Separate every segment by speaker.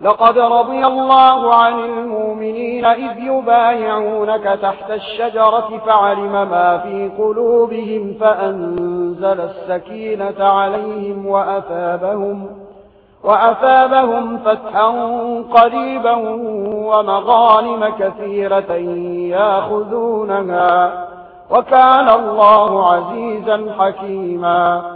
Speaker 1: لقد رضي الله عن المؤمنين إذ يبايعونك تحت الشجرة فعلم ما في قلوبهم فأنزل السكينة عليهم وأثابهم, وأثابهم فتحا قريبا ومظالم كثيرة ياخذونها وكان الله عزيزا حكيما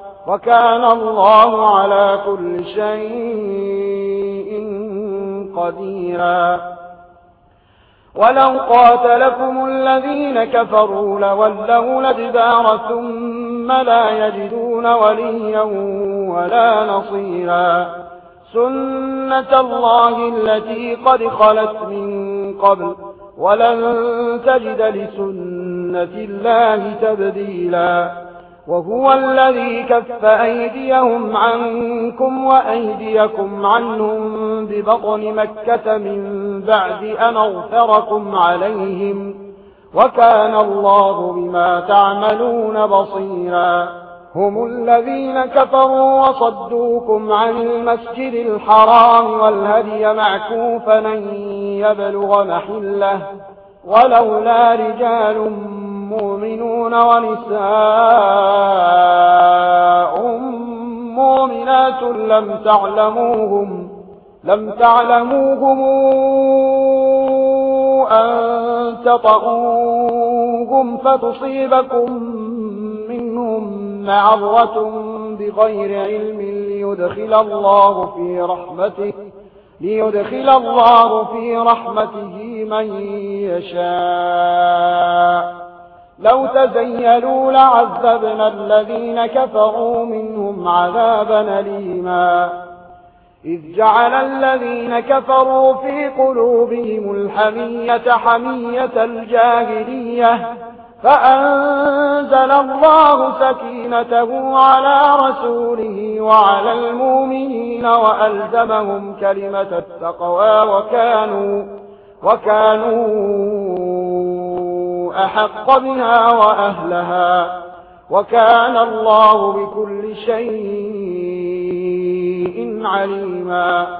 Speaker 1: وكان الله على كل شيء قديرا ولو قاتلكم الذين كفروا لولوا لجبار ثم لا يجدون وليا ولا نصيرا سنة الله التي قد خلت من قبل ولن تجد لسنة الله تبديلا وهو الذي كف أيديهم عنكم وأيديكم عنهم ببطن مكة من بعد أن اغفركم عليهم وكان الله بما تعملون بصيرا هم الذين كفروا وصدوكم عن المسجد الحرام والهدي معكوفا يبلغ محله ولولا رجال مؤمنون ونساء لم تعلموهم لم تعلموهم أن تطعوهم فتصيبكم منهم معرة بغير علم ليدخل الله في رحمته ليدخل الله في رحمته من يشاء لو تزيلوا لعذبنا الذين كفروا منهم عذابا ليما إذ جعل الذين كفروا في قلوبهم الحمية حمية الجاهلية فأنزل الله سكينته على رسوله وعلى المؤمنين وألزمهم كلمة التقوى وكانوا, وكانوا أحق بها وأهلها وكان الله بكل شيء عليما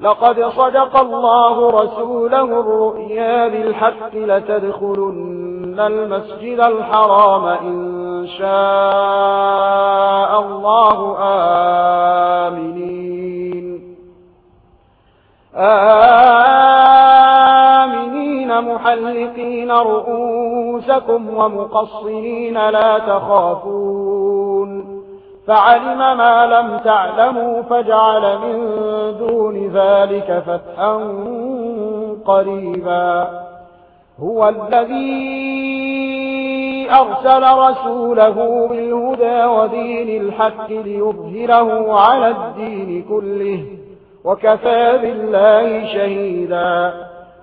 Speaker 1: لقد صدق الله رسوله الرؤيا بالحق لتدخلن المسجد الحرام إن شاء الله آمنين آمنين محلقين رؤوسكم ومقصرين لا تخافون فعلم ما لم تعلموا فاجعل من دون ذلك فتحا قريبا هو الذي أرسل رسوله بالهدى ودين الحق ليظهره على الدين كله وكفى بالله شهيدا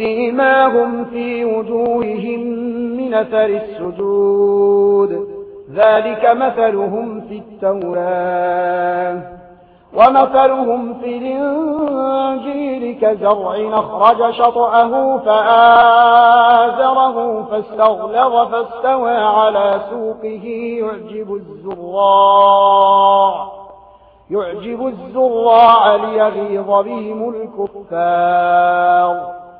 Speaker 1: سيماهم في وجوههم من أثر السجود ذلك مثلهم في التوراة ومثلهم في الإنجيل كزرع نخرج شطأه فآزره فاستغلظ فاستوى على سوقه يعجب الزراع يعجب الزراع ليغيظ بهم الكفار